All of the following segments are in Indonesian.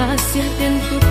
casi en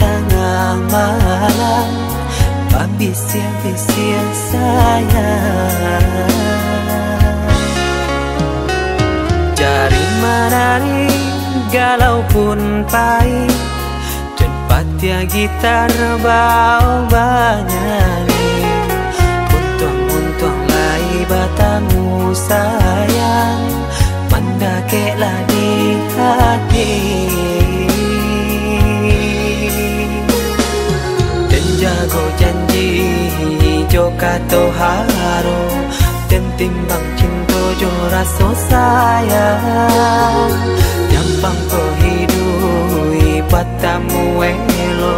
tengah malam Babisir-bisir sayang. Jari menari galau pun pahit Dan patia gitar bau banyak. Untung-untung lai batamu sayang Mendakeklah di hati jago janji Joka haro Dan timbang cinta jo rasa sayang Nyampang ko hidui Patamu elo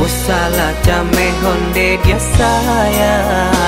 Usala jame honde dia sayang